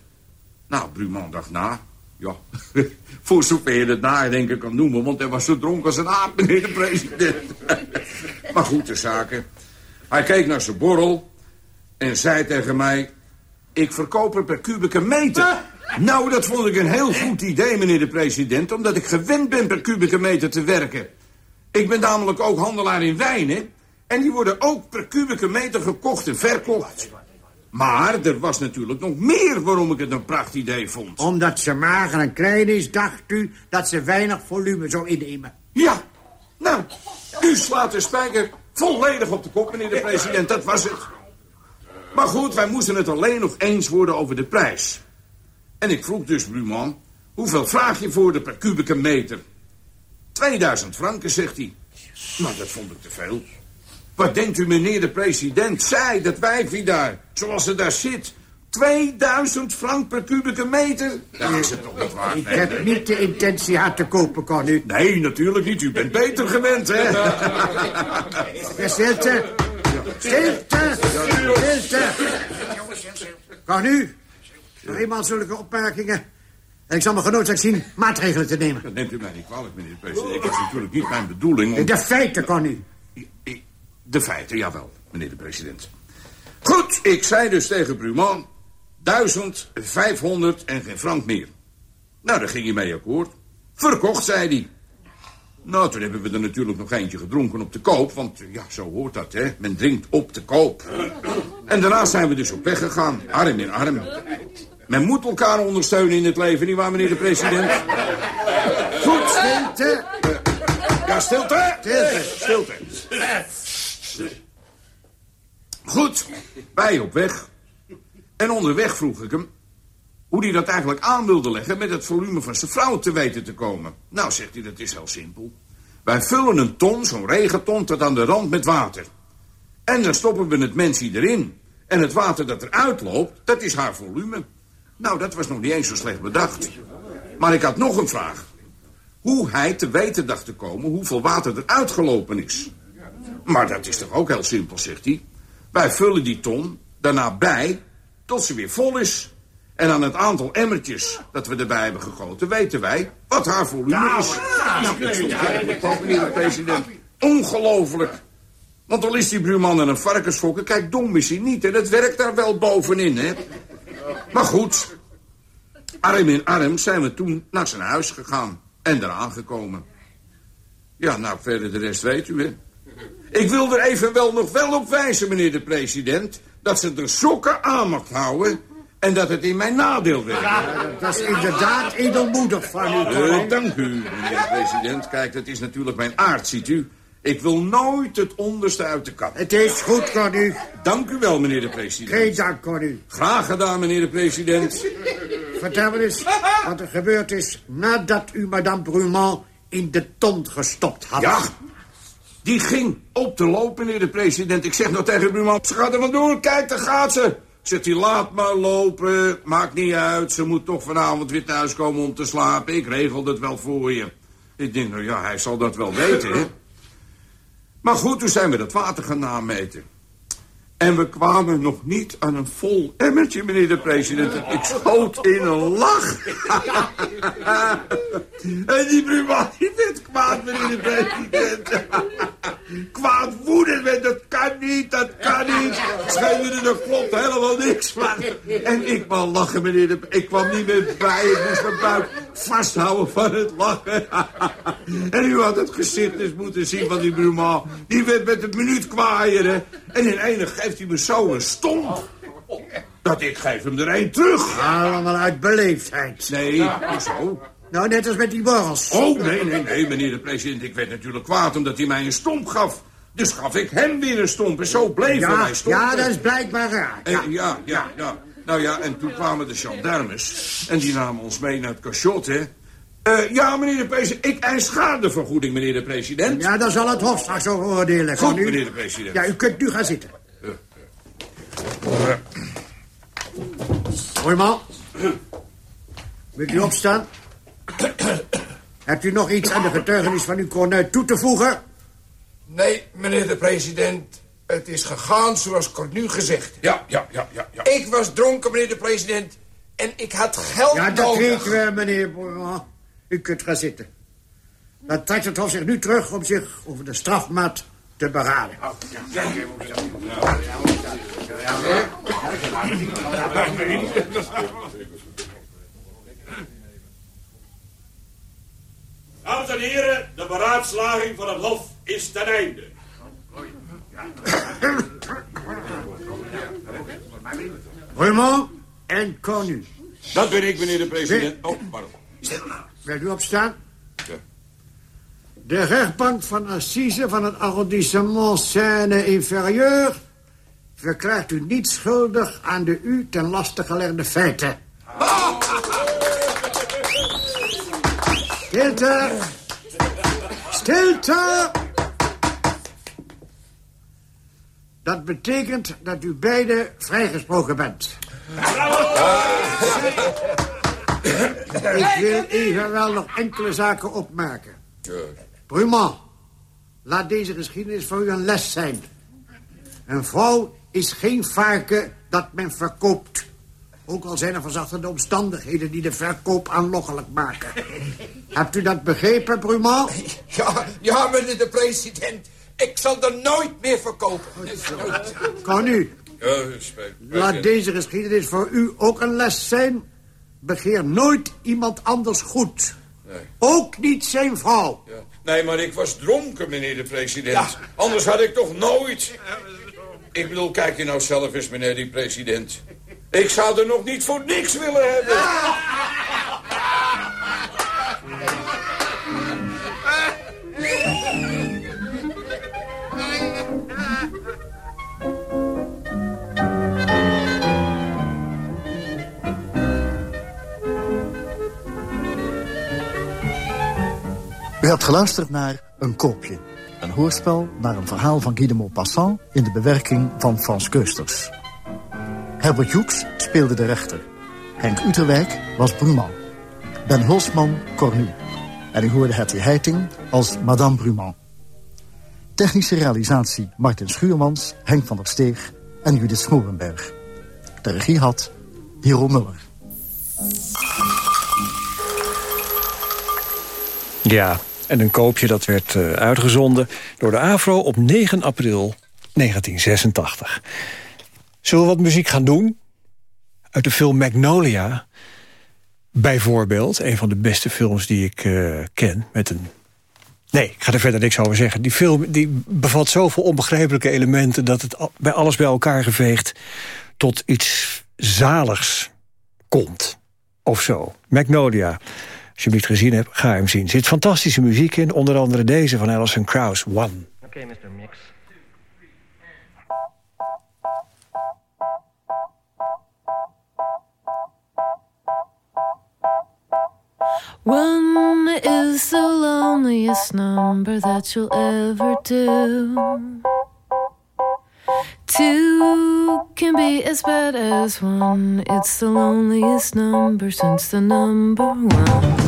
Nou, Bruman dacht na. Ja, <laughs> voor zover je het nadenken kan noemen... want hij was zo dronken als een aap, <laughs> meneer de president. <laughs> maar goed, de zaken. Hij keek naar zijn borrel en zei tegen mij... ik verkoop er per kubieke meter. Nou, dat vond ik een heel goed idee, meneer de president... omdat ik gewend ben per kubieke meter te werken. Ik ben namelijk ook handelaar in wijnen... en die worden ook per kubieke meter gekocht en verkocht. Maar er was natuurlijk nog meer waarom ik het een prachtidee vond. Omdat ze mager en klein is, dacht u dat ze weinig volume zou innemen. Ja, nou, u slaat de spijker volledig op de kop, meneer de president. Dat was het. Maar goed, wij moesten het alleen nog eens worden over de prijs. En ik vroeg dus Bruman, hoeveel vraag je voor de per kubieke meter? 2000 franken, zegt hij. Nou, dat vond ik te veel. Wat denkt u, meneer de president? Zij, dat wijfie daar, zoals ze daar zit. 2000 frank per kubieke meter? Dat is het toch niet waard? Ik heb niet de intentie haar te kopen, kan u. Nee, natuurlijk niet. U bent beter gewend, hè? Ja, stilte. Stilte. Stilte. Kan u? Nog eenmaal zulke opmerkingen. En ik zal me genoodzaakt zien maatregelen te nemen. Dat neemt u mij niet kwalijk, meneer de president. Ik is natuurlijk niet mijn bedoeling om... De feiten kan u. De feiten, jawel, meneer de president. Goed, ik zei dus tegen Bruman... 1500 en geen frank meer. Nou, daar ging hij mee akkoord. Verkocht, zei hij. Nou, toen hebben we er natuurlijk nog eentje gedronken op de koop. Want ja, zo hoort dat, hè. Men drinkt op de koop. En daarna zijn we dus op weg gegaan. Arm in arm. Men moet elkaar ondersteunen in het leven, nietwaar, meneer de president? Goed, stilte. Ja, stilte. Stilte. Stilte. Goed, wij op weg. En onderweg vroeg ik hem hoe hij dat eigenlijk aan wilde leggen met het volume van zijn vrouw te weten te komen. Nou, zegt hij, dat is heel simpel. Wij vullen een ton, zo'n regenton, tot aan de rand met water. En dan stoppen we het mensie erin. En het water dat eruit loopt, dat is haar volume. Nou, dat was nog niet eens zo slecht bedacht. Maar ik had nog een vraag. Hoe hij te weten dacht te komen hoeveel water er uitgelopen is. Maar dat is toch ook heel simpel, zegt hij. Wij vullen die ton daarna bij tot ze weer vol is. En aan het aantal emmertjes dat we erbij hebben gegoten... weten wij wat haar volume is. Nou, meneer de president. Ongelooflijk. Want al is die buurman en een varkensfokker... kijk, dom is hij niet. En het werkt daar wel bovenin, hè. Maar goed. Arm in arm zijn we toen naar zijn huis gegaan. En eraan gekomen. Ja, nou, verder de rest weet u, hè. Ik wil er even wel nog wel op wijzen, meneer de president... dat ze er sokken aan mag houden... en dat het in mijn nadeel werkt. Ja, dat is inderdaad edelmoedig van u, Eh, dank u, meneer de president. Kijk, dat is natuurlijk mijn aard, ziet u. Ik wil nooit het onderste uit de kap. Het is goed, u. Dank u wel, meneer de president. Geen dank, u. Graag gedaan, meneer de president. Vertel me eens wat er gebeurd is nadat u madame Brumant in de ton gestopt had. Ja, die ging op de loop, meneer de president. Ik zeg nou tegen uw man, ze gaat er vandoor, kijk, daar gaat ze. Zegt hij, laat maar lopen, maakt niet uit. Ze moet toch vanavond weer thuiskomen om te slapen. Ik regel het wel voor je. Ik denk, nou ja, hij zal dat wel weten, hè. Maar goed, toen zijn we dat water gaan nameten. En we kwamen nog niet aan een vol emmertje, meneer de president. Ik schoot in een lach. <laughs> en die Bruma, die werd kwaad, meneer de president. <laughs> kwaad woedend, werd, dat kan niet, dat kan niet. Schreeuwde, er klopt helemaal niks van. En ik wou lachen, meneer de Ik kwam niet meer bij, ik moest mijn buik vasthouden van het lachen. <laughs> en u had het gezicht eens moeten zien van die Bruma. Die werd met een minuut kwaaier, hè. En in ene geeft hij me zo een stomp. Dat ik geef hem er een terug. Allemaal uit beleefdheid. Nee, hoezo? Nou, net als met die borrels. Oh, nee, nee, nee, meneer de president. Ik werd natuurlijk kwaad omdat hij mij een stomp gaf. Dus gaf ik hem weer een stomp. En zo bleef Ja, hij stompen. ja, dat is blijkbaar raar. En, ja, ja, ja. Nou ja, en toen kwamen de gendarmes. En die namen ons mee naar het cachot, hè. Eh, ja, meneer de president, ik eis schadevergoeding, meneer de president. Ja, dan zal het Hof straks over oordelen. Goed, u? meneer de president. Ja, u kunt nu gaan zitten. Hoi, man. Wilt u opstaan? Hebt u nog iets aan de getuigenis van uw cornuit toe te voegen? Nee, meneer de president. Het is gegaan zoals Cornu gezegd. Ja, ja, ja, ja, ja. Ik was dronken, meneer de president. En ik had geld Ja, dat nodig. weten we, meneer. U kunt gaan zitten. Dan trekt het Hof zich nu terug om zich over de strafmaat te beraden. Dames en heren, de beraadslaging van het Hof is ten einde. Raymond en Cornu. Dat ben ik, meneer de president. Oh, pardon. Wilt u opstaan? Ja. De rechtbank van Assise van het arrondissement Seine-Inferieur... verklaart u niet schuldig aan de u ten laste gelegde feiten. Stilte! Stilte! Dat betekent dat u beiden vrijgesproken bent. <laughs> Ik wil evenwel nog enkele zaken opmerken. Brumant, laat deze geschiedenis voor u een les zijn. Een vrouw is geen varken dat men verkoopt. Ook al zijn er verzachtende omstandigheden die de verkoop aanlokkelijk maken. Hebt u dat begrepen, Brumant? Ja, ja, meneer de president. Ik zal er nooit meer verkopen. Kan u, Ja, spijt. laat deze geschiedenis voor u ook een les zijn. Begeer nooit iemand anders goed. Nee. Ook niet zijn vrouw. Ja. Nee, maar ik was dronken, meneer de president. Anders had ik toch nooit... Ik bedoel, kijk je nou zelf eens, meneer die president. Ik zou er nog niet voor niks willen hebben. U hebt geluisterd naar Een Koopje. Een hoorspel naar een verhaal van Guy de Maupassant... in de bewerking van Frans Keusters. Herbert Joeks speelde de rechter. Henk Uterwijk was Brumant. Ben Hulsman Cornu. En u hoorde Hetty Heiting als Madame Brumant. Technische realisatie Martin Schuurmans, Henk van der Steeg en Judith Smorenberg. De regie had Hero Muller. Ja, en een koopje dat werd eh, uitgezonden door de AVRO op 9 april 1986. Zullen we wat muziek gaan doen? Uit de film Magnolia, bijvoorbeeld. Een van de beste films die ik eh, ken. Met een... Nee, ik ga er verder niks over zeggen. Die film die bevat zoveel onbegrijpelijke elementen... dat het bij alles bij elkaar geveegd tot iets zaligs komt. Of zo. Magnolia. Als je hem niet gezien hebt, ga hem zien. Er zit fantastische muziek in, onder andere deze van Alison Krauss, One. Okay, Mr. Mix. One is the loneliest number that you'll ever do. Two can be as bad as one. It's the loneliest number since the number one.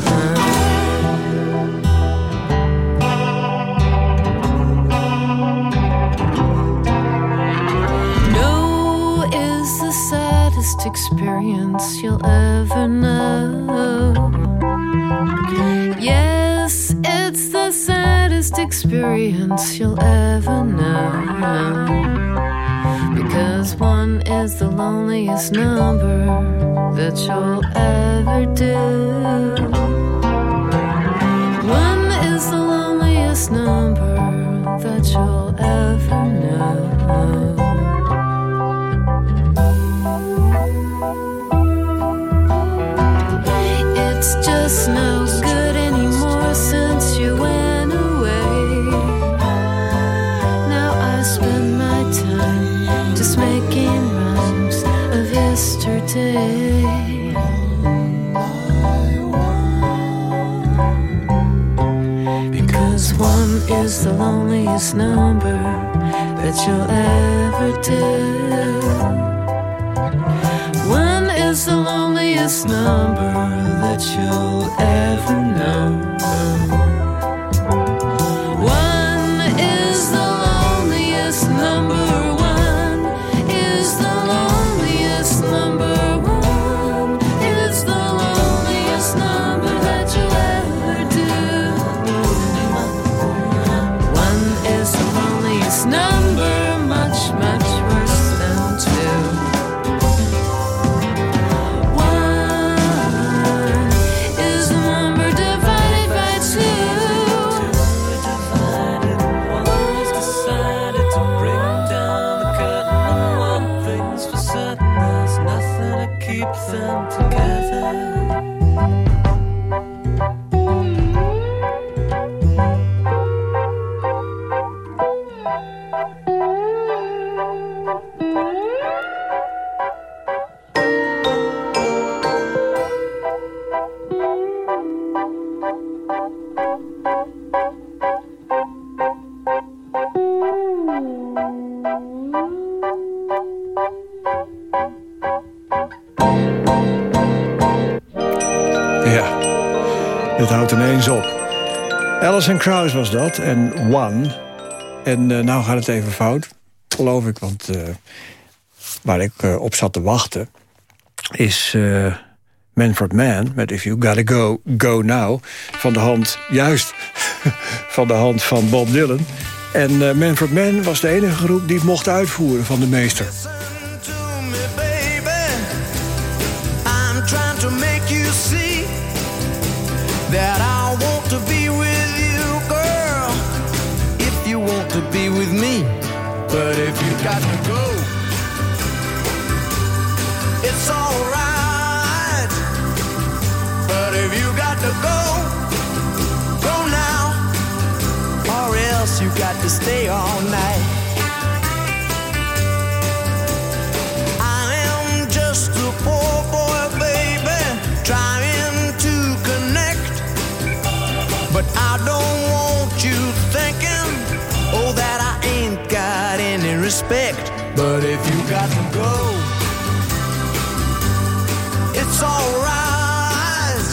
Experience you'll ever know. Yes, it's the saddest experience you'll ever know. Because one is the loneliest number that you'll ever do. One is the loneliest number that you'll ever know. Is the loneliest number that you'll ever do. One is the loneliest number that you'll ever know. En One. En uh, nou gaat het even fout, geloof ik. Want uh, waar ik uh, op zat te wachten... is Manfred Mann met If You Gotta Go, Go Now... van de hand, juist, <laughs> van de hand van Bob Dylan. En Manfred Mann was de enige groep die het mocht uitvoeren van de meester. that I want to be with me, but if you got to go, it's alright. But if you got to go, go now, or else you got to stay all night. But if you got to go, it's alright.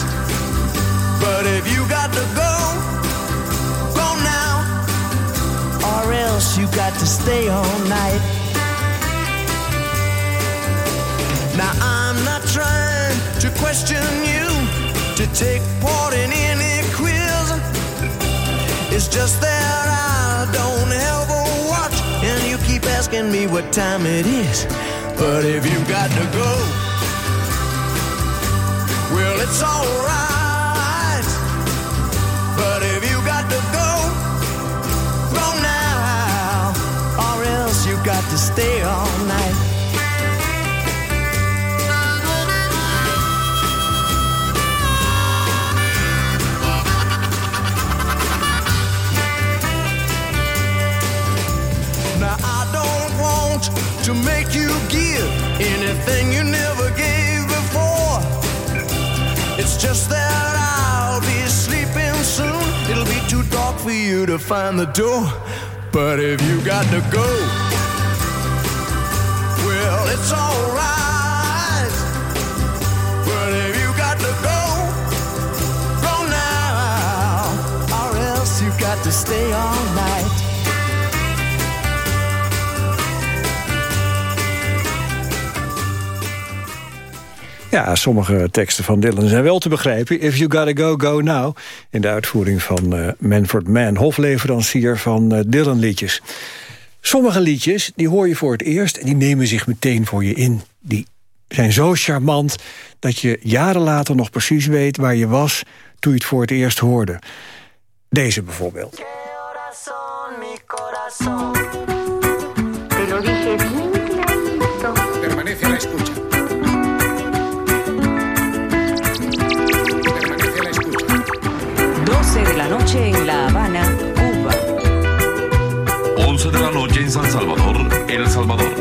But if you got to go, go now, or else you got to stay all night. Now I'm not trying to question you to take part in any quiz. it's just that I don't ever asking me what time it is. But if you've got to go, well, it's alright. But if you got to go, go now, or else you got to stay all night. To make you give anything you never gave before. It's just that I'll be sleeping soon. It'll be too dark for you to find the door. But if you got to go, well, it's alright. But if you got to go, go now, or else you got to stay all night. Ja, sommige teksten van Dylan zijn wel te begrijpen. If you gotta go, go now. In de uitvoering van uh, Manfred Mann, hofleverancier van uh, Dylan-liedjes. Sommige liedjes, die hoor je voor het eerst... en die nemen zich meteen voor je in. Die zijn zo charmant dat je jaren later nog precies weet... waar je was toen je het voor het eerst hoorde. Deze bijvoorbeeld. Noche en San Salvador, El Salvador.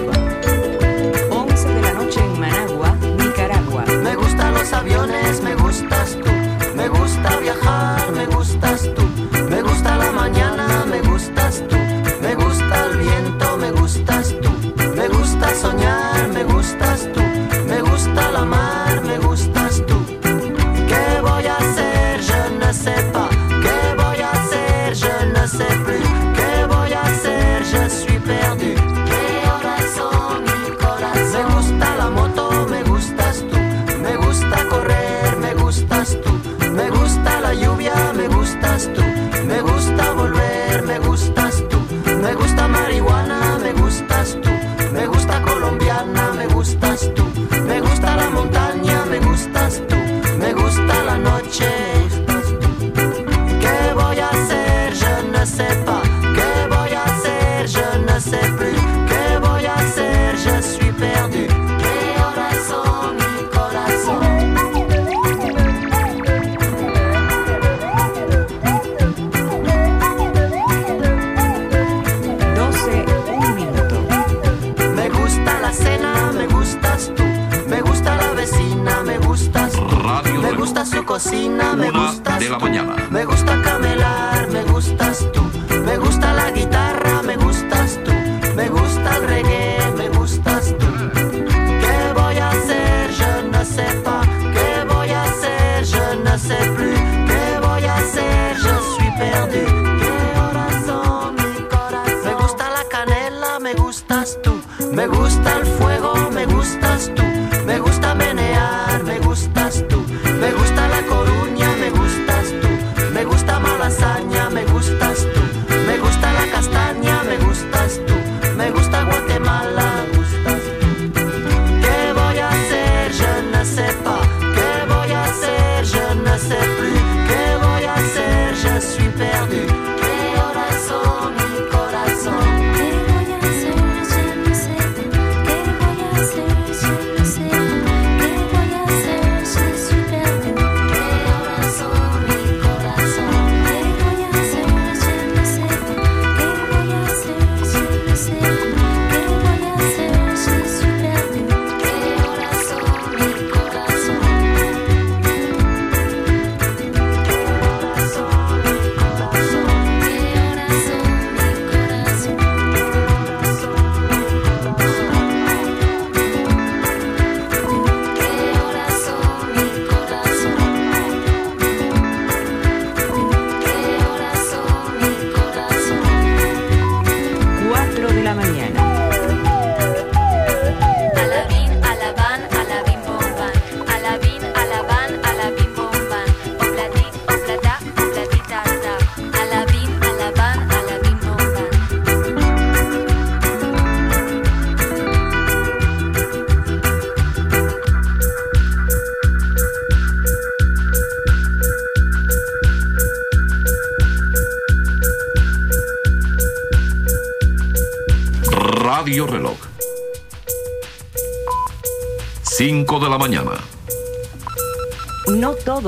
11 de la noche en Managua, Nicaragua. Me gustan los aviones, me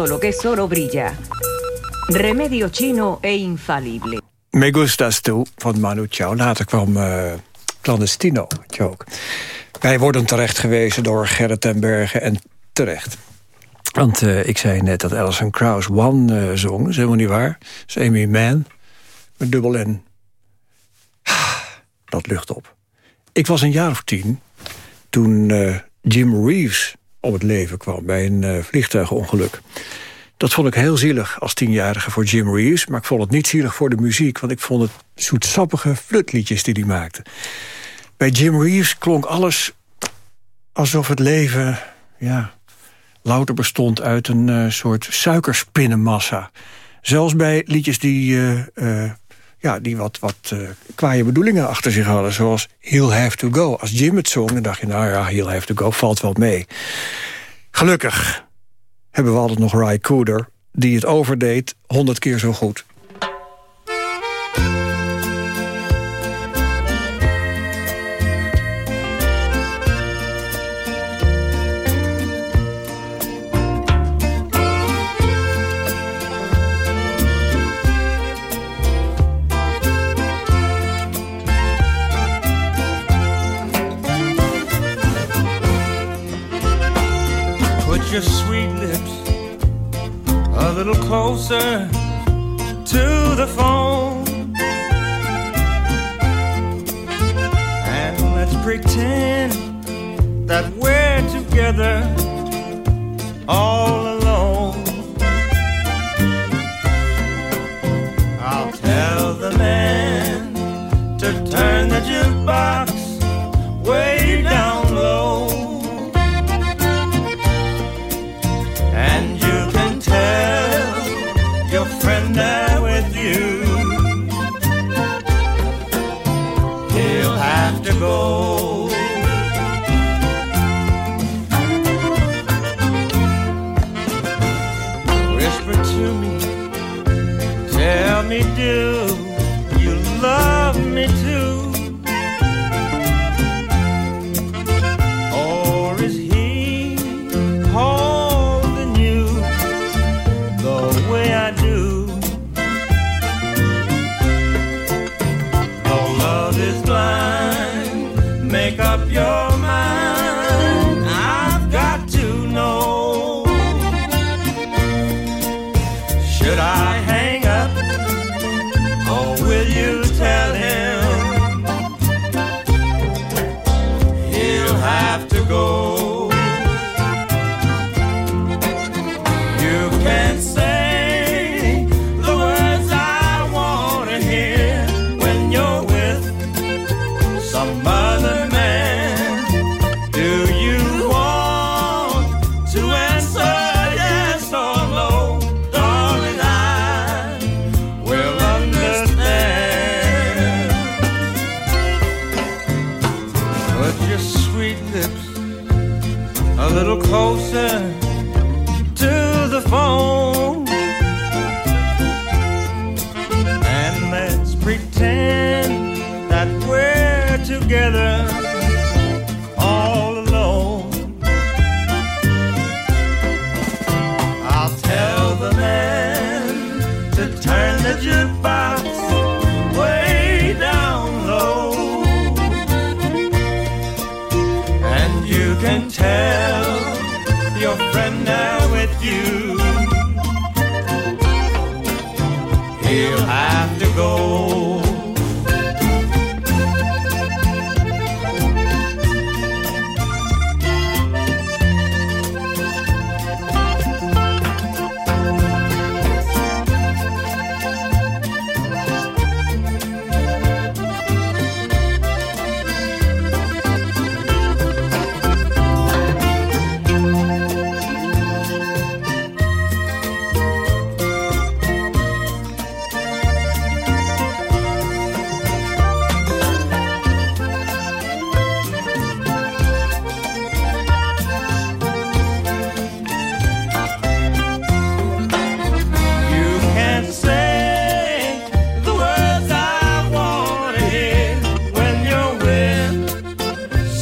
lo que brilla. Remedio chino e infalible. Me gustas tu van Manu Chao. Later kwam eh, Clandestino, ook. Wij worden terecht gewezen door Gerrit ten Bergen en terecht. Want eh, ik zei net dat Alison Krauss One eh, zong. Dat is helemaal niet waar. Dat is Amy Mann. Met dubbel N. Dat lucht op. Ik was een jaar of tien toen Jim Reeves om het leven kwam... bij een eh, vliegtuigongeluk. Dat vond ik heel zielig als tienjarige voor Jim Reeves... maar ik vond het niet zielig voor de muziek... want ik vond het zoetsappige flutliedjes die hij maakte. Bij Jim Reeves klonk alles alsof het leven... ja, louter bestond uit een eh, soort suikerspinnenmassa. Zelfs bij liedjes die, eh, ja, die wat, wat eh kwaaie bedoelingen achter zich hadden. Zoals He'll Have To Go. Als Jim het zong, dan dacht je, nou ja, He'll Have To Go valt wel mee. Gelukkig hebben we altijd nog Ry Cooder... die het overdeed honderd keer zo goed.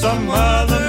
Some other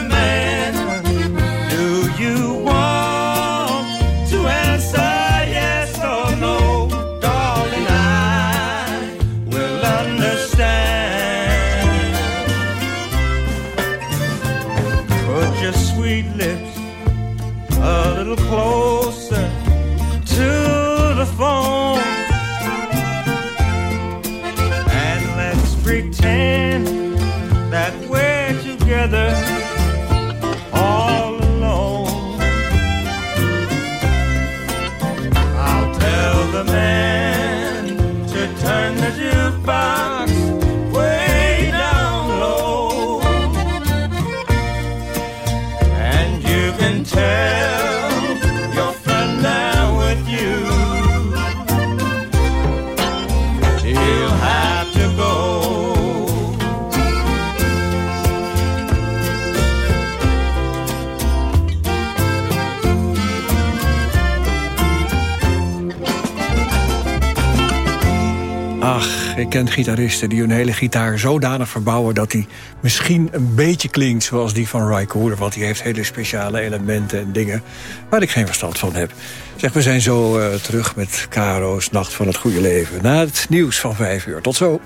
Ach, ik ken gitaristen die hun hele gitaar zodanig verbouwen... dat die misschien een beetje klinkt zoals die van Ry Cooder... want die heeft hele speciale elementen en dingen waar ik geen verstand van heb. Zeg, we zijn zo eh, terug met Karo's Nacht van het Goede Leven... na het nieuws van vijf uur. Tot zo.